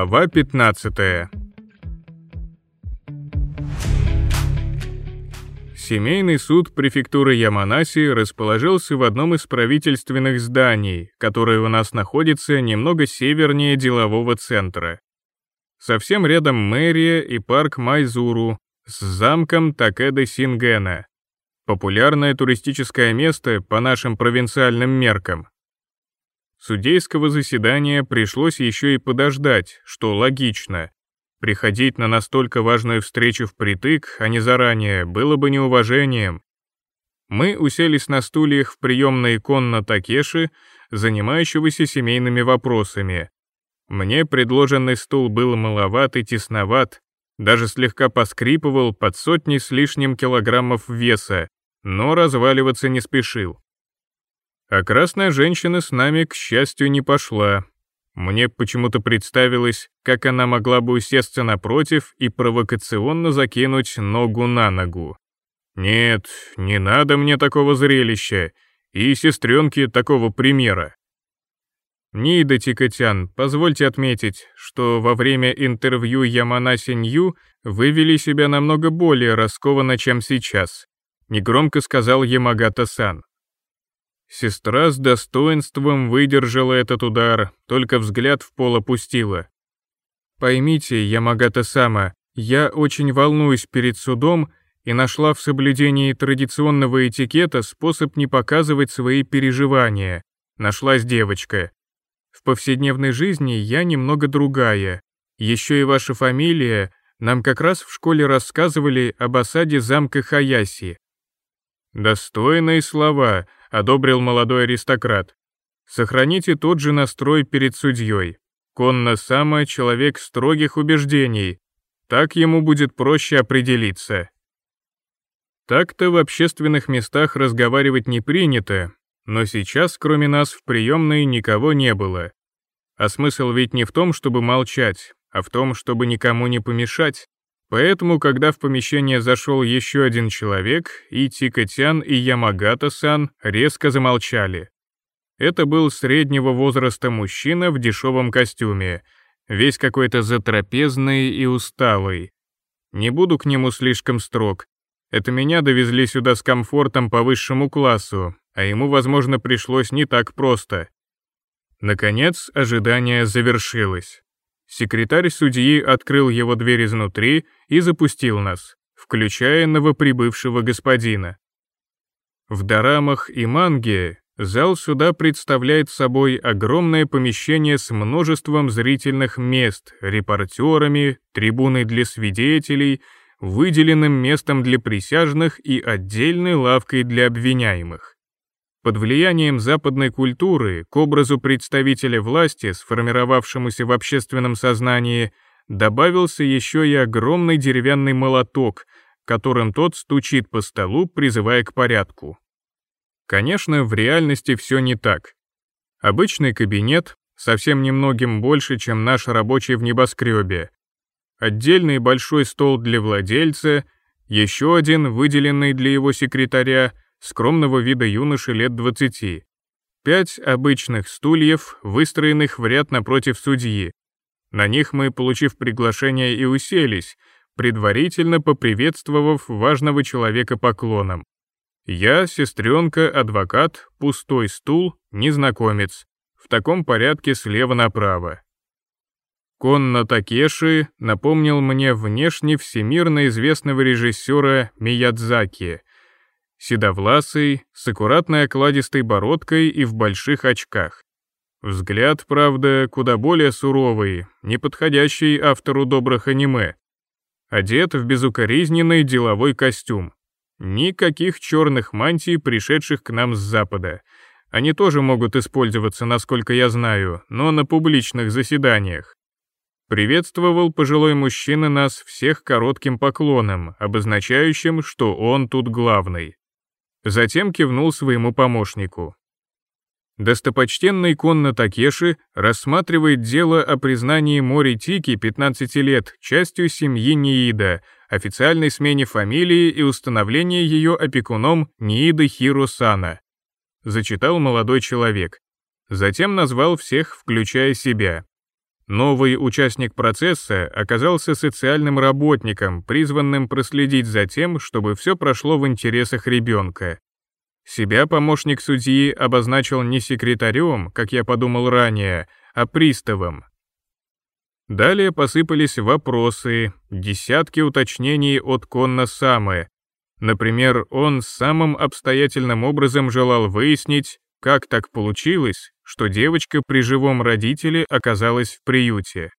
Глава 15 Семейный суд префектуры Яманаси расположился в одном из правительственных зданий, которое у нас находится немного севернее делового центра. Совсем рядом мэрия и парк Майзуру с замком Такеда Сингена. Популярное туристическое место по нашим провинциальным меркам. Судейского заседания пришлось еще и подождать, что логично. Приходить на настолько важную встречу впритык, а не заранее, было бы неуважением. Мы уселись на стульях в приемной Конна Такеши, занимающегося семейными вопросами. Мне предложенный стул был маловат и тесноват, даже слегка поскрипывал под сотни с лишним килограммов веса, но разваливаться не спешил. А красная женщина с нами, к счастью, не пошла. Мне почему-то представилось, как она могла бы усесться напротив и провокационно закинуть ногу на ногу. Нет, не надо мне такого зрелища и сестренке такого примера. Нида Тикотян, позвольте отметить, что во время интервью Яманасинью вы вели себя намного более раскованно, чем сейчас, негромко сказал Ямагата-сан. Сестра с достоинством выдержала этот удар, только взгляд в пол опустила. «Поймите, Ямагата Сама, я очень волнуюсь перед судом и нашла в соблюдении традиционного этикета способ не показывать свои переживания. Нашлась девочка. В повседневной жизни я немного другая. Еще и ваша фамилия, нам как раз в школе рассказывали об осаде замка Хаяси». «Достойные слова», одобрил молодой аристократ. Сохраните тот же настрой перед судьей. Конно Сама — человек строгих убеждений. Так ему будет проще определиться. Так-то в общественных местах разговаривать не принято, но сейчас, кроме нас, в приемной никого не было. А смысл ведь не в том, чтобы молчать, а в том, чтобы никому не помешать. Поэтому, когда в помещение зашел еще один человек, и Тикотян, и Ямагата-сан резко замолчали. Это был среднего возраста мужчина в дешевом костюме, весь какой-то затрапезный и усталый. Не буду к нему слишком строг. Это меня довезли сюда с комфортом по высшему классу, а ему, возможно, пришлось не так просто. Наконец, ожидание завершилось. Секретарь судьи открыл его дверь изнутри и запустил нас, включая новоприбывшего господина. В Дорамах и Манге зал суда представляет собой огромное помещение с множеством зрительных мест, репортерами, трибуной для свидетелей, выделенным местом для присяжных и отдельной лавкой для обвиняемых. Под влиянием западной культуры к образу представителя власти, сформировавшемуся в общественном сознании, добавился еще и огромный деревянный молоток, которым тот стучит по столу, призывая к порядку. Конечно, в реальности все не так. Обычный кабинет, совсем немногим больше, чем наш рабочий в небоскребе. Отдельный большой стол для владельца, еще один, выделенный для его секретаря — скромного вида юноши лет 20. Пять обычных стульев, выстроенных в ряд напротив судьи. На них мы, получив приглашение, и уселись, предварительно поприветствовав важного человека поклоном. Я, сестренка, адвокат, пустой стул, незнакомец. В таком порядке слева направо. Конно Такеши напомнил мне внешне всемирно известного режиссера Миядзаки, седовласый, с аккуратной окладистой бородкой и в больших очках. Взгляд, правда, куда более суровый, не подходящий автору добрых аниме. Одет в безукоризненный деловой костюм. Никаких черных мантий, пришедших к нам с запада. Они тоже могут использоваться, насколько я знаю, но на публичных заседаниях. Приветствовал пожилой мужчина нас всех коротким поклоном, обозначающим, что он тут главный затем кивнул своему помощнику. Достопочтенный Конно Такеши рассматривает дело о признании Мори Тики 15 лет частью семьи Ниида, официальной смене фамилии и установлении ее опекуном Ниида Хиросана. Зачитал молодой человек. Затем назвал всех, включая себя. Новый участник процесса оказался социальным работником, призванным проследить за тем, чтобы все прошло в интересах ребенка. Себя помощник судьи обозначил не секретарем, как я подумал ранее, а приставом. Далее посыпались вопросы, десятки уточнений от Конна Самы. Например, он самым обстоятельным образом желал выяснить, как так получилось, что девочка при живом родителе оказалась в приюте.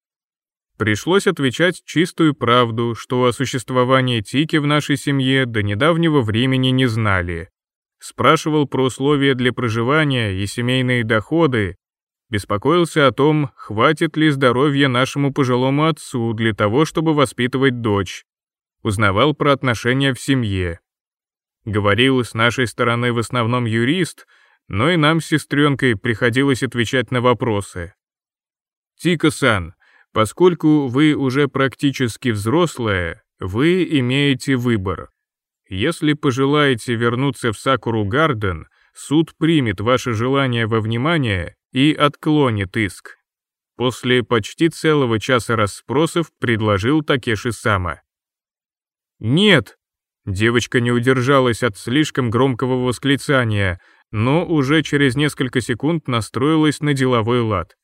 Пришлось отвечать чистую правду, что о существовании Тики в нашей семье до недавнего времени не знали. Спрашивал про условия для проживания и семейные доходы, беспокоился о том, хватит ли здоровья нашему пожилому отцу для того, чтобы воспитывать дочь, узнавал про отношения в семье. Говорил с нашей стороны в основном юрист — но и нам с сестренкой приходилось отвечать на вопросы. «Тика-сан, поскольку вы уже практически взрослая, вы имеете выбор. Если пожелаете вернуться в Сакуру Гарден, суд примет ваше желание во внимание и отклонит иск. После почти целого часа расспросов предложил Такеши Сама. «Нет!» Девочка не удержалась от слишком громкого восклицания, но уже через несколько секунд настроилась на деловой лад.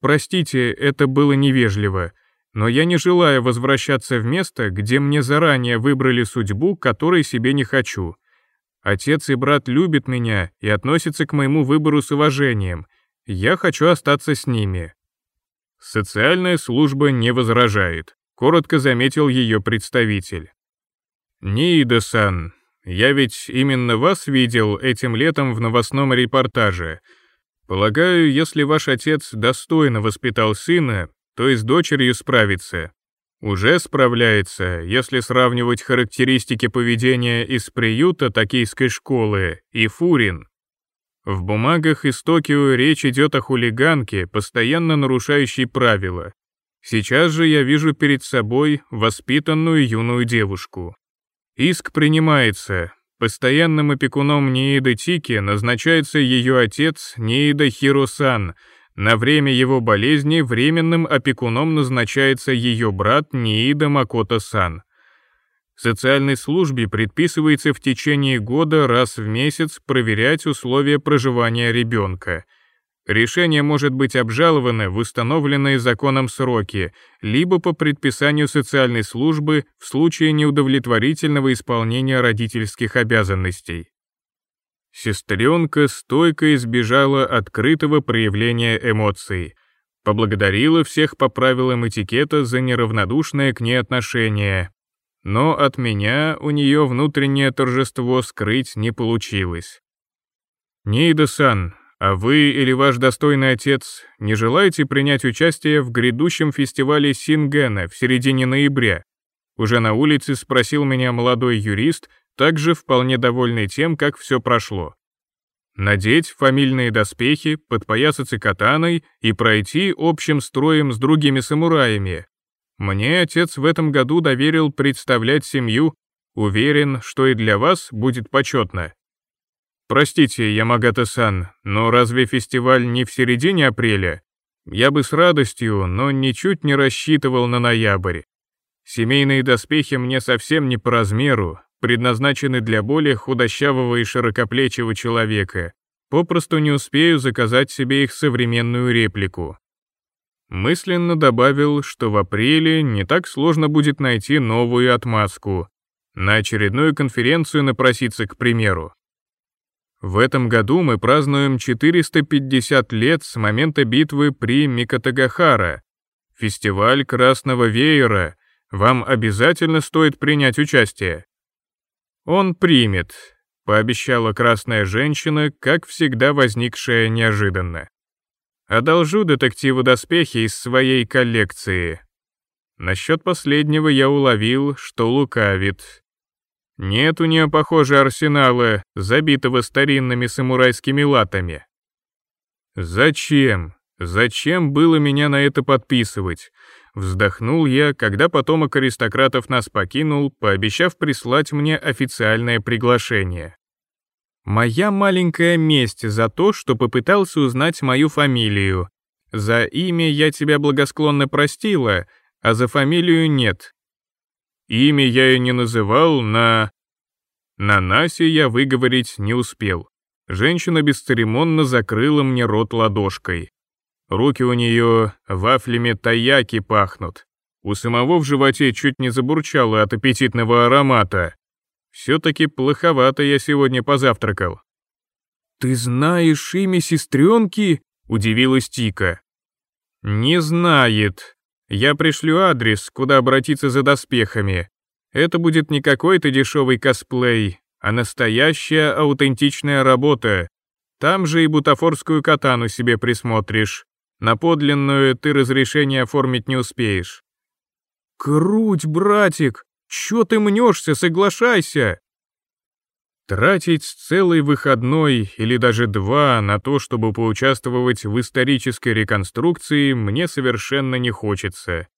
«Простите, это было невежливо, но я не желаю возвращаться в место, где мне заранее выбрали судьбу, которой себе не хочу. Отец и брат любят меня и относятся к моему выбору с уважением. Я хочу остаться с ними». Социальная служба не возражает, коротко заметил ее представитель. «Ниида-сан, я ведь именно вас видел этим летом в новостном репортаже. Полагаю, если ваш отец достойно воспитал сына, то и с дочерью справится. Уже справляется, если сравнивать характеристики поведения из приюта токийской школы и Фурин. В бумагах из Токио речь идет о хулиганке, постоянно нарушающей правила. Сейчас же я вижу перед собой воспитанную юную девушку. Иск принимается. Постоянным опекуном Ниида Тики назначается ее отец Ниида Хиросан. На время его болезни временным опекуном назначается ее брат Ниида Макото-сан. Социальной службе предписывается в течение года раз в месяц проверять условия проживания ребенка — Решение может быть обжаловано в установленные законом сроки, либо по предписанию социальной службы в случае неудовлетворительного исполнения родительских обязанностей. Сестренка стойко избежала открытого проявления эмоций, поблагодарила всех по правилам этикета за неравнодушное к ней отношение, но от меня у нее внутреннее торжество скрыть не получилось. «Нейда-сан, а вы или ваш достойный отец не желаете принять участие в грядущем фестивале Сингена в середине ноября? Уже на улице спросил меня молодой юрист, также вполне довольный тем, как все прошло. Надеть фамильные доспехи, подпоясаться катаной и пройти общим строем с другими самураями. Мне отец в этом году доверил представлять семью. Уверен, что и для вас будет почетно. Простите, Ямагата-сан, но разве фестиваль не в середине апреля? Я бы с радостью, но ничуть не рассчитывал на ноябрь. Семейные доспехи мне совсем не по размеру, предназначены для более худощавого и широкоплечего человека. Попросту не успею заказать себе их современную реплику. Мысленно добавил, что в апреле не так сложно будет найти новую отмазку. На очередную конференцию напроситься, к примеру. В этом году мы празднуем 450 лет с момента битвы при Микотагахара. Фестиваль Красного Веера. Вам обязательно стоит принять участие. Он примет, пообещала красная женщина, как всегда возникшая неожиданно. Одолжу детективу доспехи из своей коллекции. Насчет последнего я уловил, что лукавит. Нет у нее, похоже, арсенала, забитого старинными самурайскими латами. Зачем? Зачем было меня на это подписывать? Вздохнул я, когда потомок аристократов нас покинул, пообещав прислать мне официальное приглашение. Моя маленькая месть за то, что попытался узнать мою фамилию. За имя я тебя благосклонно простила, а за фамилию нет. Имя я и не называл, на... На Насе я выговорить не успел. Женщина бесцеремонно закрыла мне рот ладошкой. Руки у нее вафлями таяки пахнут. У самого в животе чуть не забурчало от аппетитного аромата. Все-таки плоховато я сегодня позавтракал. «Ты знаешь имя сестренки?» — удивилась Тика. «Не знает», я пришлю адрес, куда обратиться за доспехами. Это будет не какой-то дешевый косплей, а настоящая аутентичная работа. Там же и бутафорскую катану себе присмотришь. На подлинную ты разрешение оформить не успеешь». «Круть, братик! Чё ты мнёшься, соглашайся!» Тратить целый выходной или даже два на то, чтобы поучаствовать в исторической реконструкции, мне совершенно не хочется.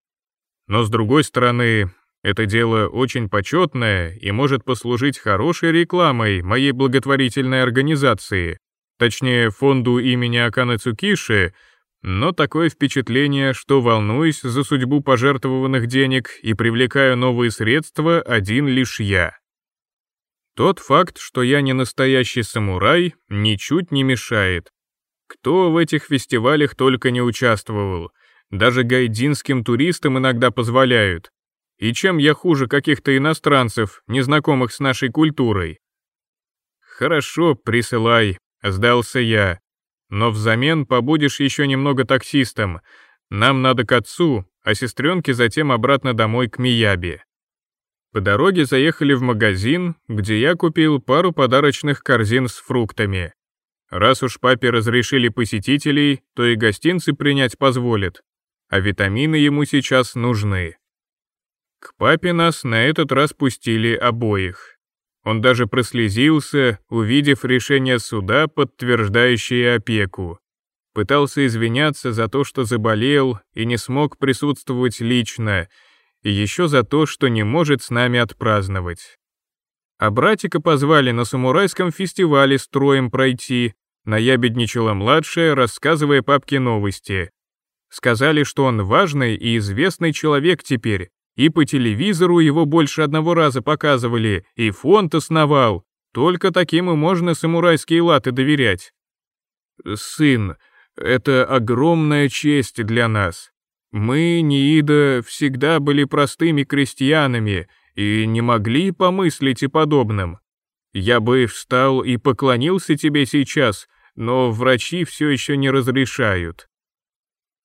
Но с другой стороны, это дело очень почетное и может послужить хорошей рекламой моей благотворительной организации, точнее фонду имени Акана Цукиши, но такое впечатление, что волнуюсь за судьбу пожертвованных денег и привлекаю новые средства один лишь я. Тот факт, что я не настоящий самурай, ничуть не мешает. Кто в этих фестивалях только не участвовал, даже гайдинским туристам иногда позволяют. И чем я хуже каких-то иностранцев, незнакомых с нашей культурой? Хорошо, присылай, сдался я. Но взамен побудешь еще немного таксистом. Нам надо к отцу, а сестренке затем обратно домой к Миябе. По дороге заехали в магазин, где я купил пару подарочных корзин с фруктами. Раз уж папе разрешили посетителей, то и гостинцы принять позволят, а витамины ему сейчас нужны. К папе нас на этот раз пустили обоих. Он даже прослезился, увидев решение суда, подтверждающее опеку. Пытался извиняться за то, что заболел и не смог присутствовать лично — и еще за то, что не может с нами отпраздновать. А братика позвали на самурайском фестивале с троем пройти, наябедничала младшая, рассказывая папке новости. Сказали, что он важный и известный человек теперь, и по телевизору его больше одного раза показывали, и фонд основал. Только таким и можно самурайские латы доверять. «Сын, это огромная честь для нас. Мы, Ниида, всегда были простыми крестьянами и не могли помыслить и подобным. Я бы встал и поклонился тебе сейчас, но врачи все еще не разрешают.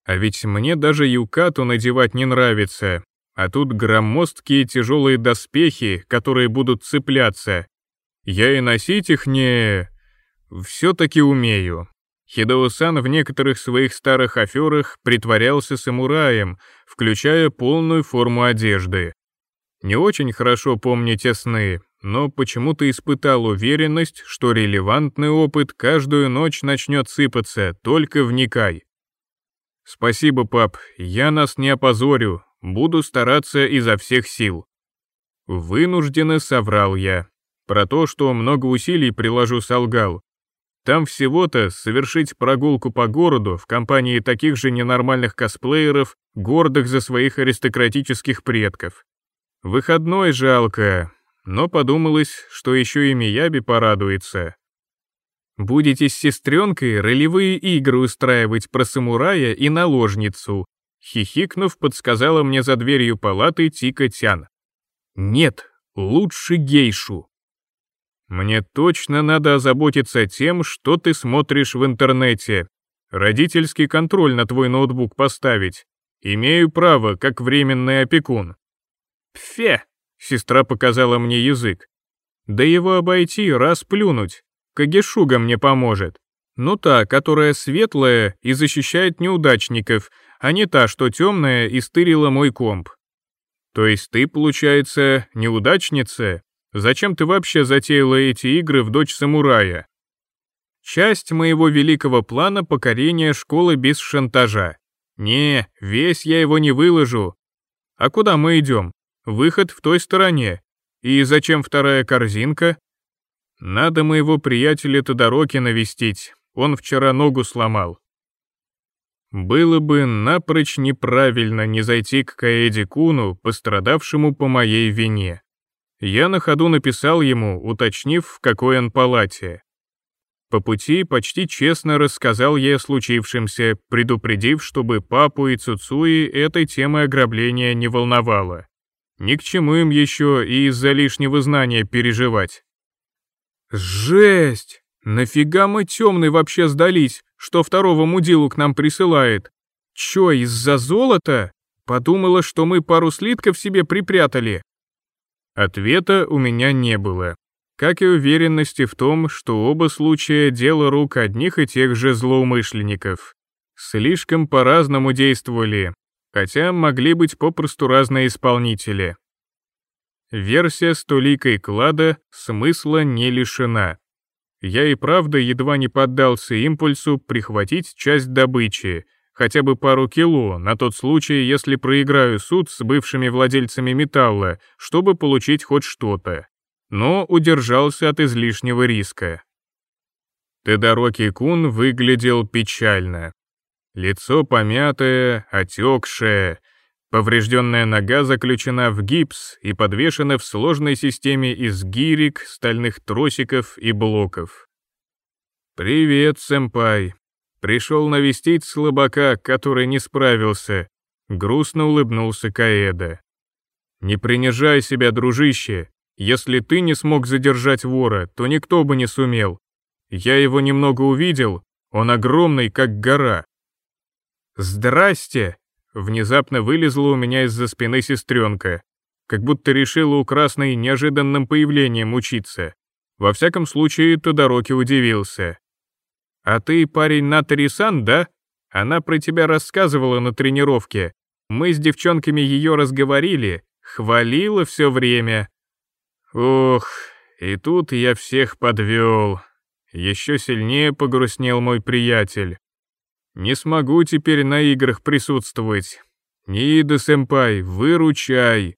А ведь мне даже юкату надевать не нравится, а тут громоздкие тяжелые доспехи, которые будут цепляться. Я и носить их не... все-таки умею. Хидоусан в некоторых своих старых аферах притворялся самураем, включая полную форму одежды. Не очень хорошо помню те сны, но почему-то испытал уверенность, что релевантный опыт каждую ночь начнет сыпаться, только вникай. «Спасибо, пап, я нас не опозорю, буду стараться изо всех сил». Вынужденно соврал я. Про то, что много усилий приложу, солгал. Там всего-то совершить прогулку по городу в компании таких же ненормальных косплееров, гордых за своих аристократических предков. Выходной жалко, но подумалось, что еще и Мияби порадуется. Будете с сестренкой ролевые игры устраивать про самурая и наложницу, хихикнув, подсказала мне за дверью палаты Тика Тян. Нет, лучше гейшу. Мне точно надо озаботиться тем, что ты смотришь в интернете. Родительский контроль на твой ноутбук поставить. Имею право, как временный опекун». «Пфе!» — сестра показала мне язык. «Да его обойти, раз плюнуть. Кагешуга мне поможет. Ну та, которая светлая и защищает неудачников, а не та, что темная и стырила мой комп». «То есть ты, получается, неудачница?» Зачем ты вообще затеяла эти игры в дочь самурая? Часть моего великого плана покорения школы без шантажа. Не, весь я его не выложу. А куда мы идем? Выход в той стороне. И зачем вторая корзинка? Надо моего приятеля Тодороки навестить. Он вчера ногу сломал. Было бы напрочь неправильно не зайти к Каэди Куну, пострадавшему по моей вине. Я на ходу написал ему, уточнив, в какой он палате. По пути почти честно рассказал ей о случившемся, предупредив, чтобы папу и Цуцуи этой темы ограбления не волновало. Ни к чему им еще и из-за лишнего знания переживать. «Жесть! Нафига мы темный вообще сдались, что второго мудилу к нам присылает? Че, из-за золота? Подумала, что мы пару слитков себе припрятали, Ответа у меня не было, как и уверенности в том, что оба случая — дело рук одних и тех же злоумышленников. Слишком по-разному действовали, хотя могли быть попросту разные исполнители. Версия с толикой клада смысла не лишена. Я и правда едва не поддался импульсу прихватить часть добычи — хотя бы пару кило, на тот случай, если проиграю суд с бывшими владельцами металла, чтобы получить хоть что-то. Но удержался от излишнего риска. Тедороки Кун выглядел печально. Лицо помятое, отекшее, поврежденная нога заключена в гипс и подвешена в сложной системе из гирек, стальных тросиков и блоков. «Привет, сэмпай», Пришел навестить слабака, который не справился. Грустно улыбнулся Каэда. Не принижай себя, дружище. Если ты не смог задержать вора, то никто бы не сумел. Я его немного увидел, он огромный, как гора. «Здрасте!» — внезапно вылезла у меня из-за спины сестренка, как будто решила у красной неожиданным появлением учиться. Во всяком случае, Тодороки удивился. «А ты парень Натари-сан, да? Она про тебя рассказывала на тренировке. Мы с девчонками ее разговорили, хвалила все время». Ух, и тут я всех подвел. Еще сильнее погрустнел мой приятель. Не смогу теперь на играх присутствовать. Ниида-сэмпай, выручай!»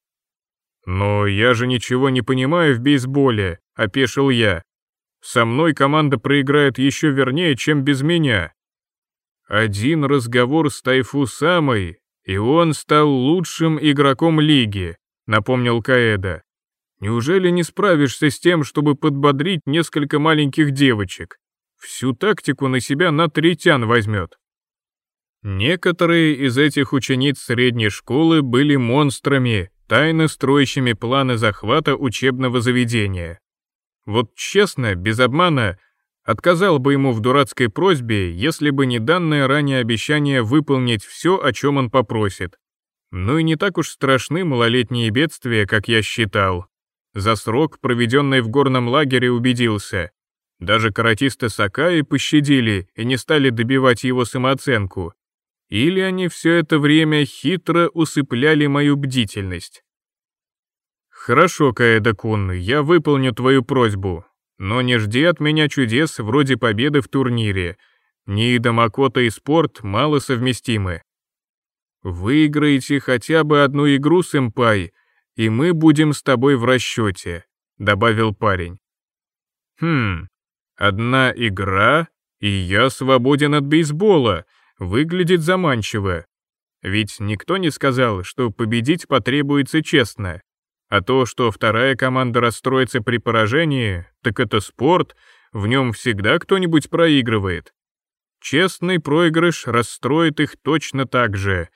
«Но я же ничего не понимаю в бейсболе», — опешил я. Со мной команда проиграет еще вернее, чем без меня. Один разговор с Тайфу Самой, и он стал лучшим игроком лиги, напомнил Каэда. Неужели не справишься с тем, чтобы подбодрить несколько маленьких девочек? Всю тактику на себя на третян возьмет. Некоторые из этих учениц средней школы были монстрами, тайно строящими планы захвата учебного заведения. Вот честно, без обмана, отказал бы ему в дурацкой просьбе, если бы не данное ранее обещание выполнить все, о чем он попросит. Ну и не так уж страшны малолетние бедствия, как я считал. За срок, проведенный в горном лагере, убедился. Даже каратиста Сакаи пощадили и не стали добивать его самооценку. Или они все это время хитро усыпляли мою бдительность. «Хорошо, Каэда-кун, я выполню твою просьбу, но не жди от меня чудес вроде победы в турнире. Ниида Макота и спорт мало совместимы. Выиграете хотя бы одну игру, сэмпай, и мы будем с тобой в расчете», — добавил парень. «Хм, одна игра, и я свободен от бейсбола, выглядит заманчиво. Ведь никто не сказал, что победить потребуется честно. А то, что вторая команда расстроится при поражении, так это спорт, в нем всегда кто-нибудь проигрывает. Честный проигрыш расстроит их точно так же.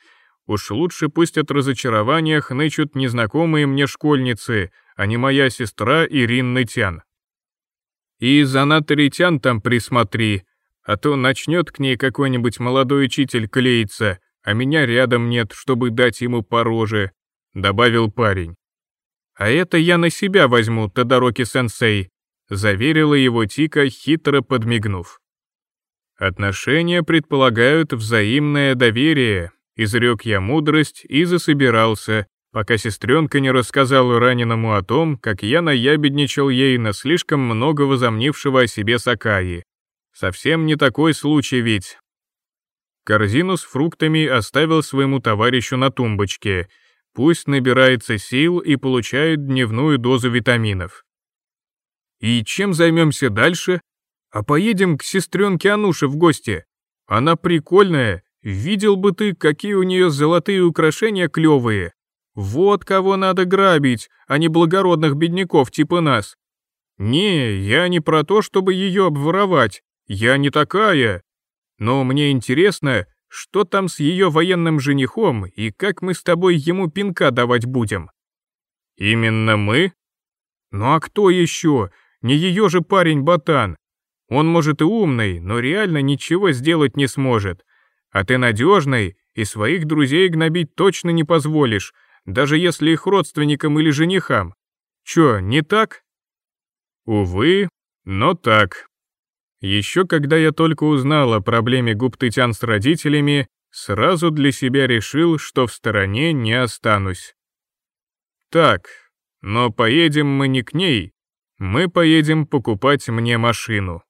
Уж лучше пусть от разочарования хнычут незнакомые мне школьницы, а не моя сестра Ирин Нытян. И за Натаритян там присмотри, а то начнет к ней какой-нибудь молодой учитель клеиться, а меня рядом нет, чтобы дать ему пороже, добавил парень. «А это я на себя возьму, Тодороки-сенсей», — заверила его Тика, хитро подмигнув. «Отношения предполагают взаимное доверие», — изрек я мудрость и засобирался, пока сестренка не рассказала раненому о том, как я наябедничал ей на слишком много возомнившего о себе Сакаи. Совсем не такой случай ведь. Корзину с фруктами оставил своему товарищу на тумбочке — Пусть набирается сил и получает дневную дозу витаминов. И чем займемся дальше? А поедем к сестренке Ануше в гости. Она прикольная, видел бы ты, какие у нее золотые украшения клевые. Вот кого надо грабить, а не благородных бедняков типа нас. Не, я не про то, чтобы ее обворовать, я не такая. Но мне интересно, что там с ее военным женихом и как мы с тобой ему пинка давать будем?» «Именно мы?» «Ну а кто еще? Не ее же парень батан. Он, может, и умный, но реально ничего сделать не сможет. А ты надежный и своих друзей гнобить точно не позволишь, даже если их родственникам или женихам. Чё, не так?» «Увы, но так», еще когда я только узнал о проблеме Гуптытян с родителями, сразу для себя решил, что в стороне не останусь. Так, но поедем мы не к ней, мы поедем покупать мне машину.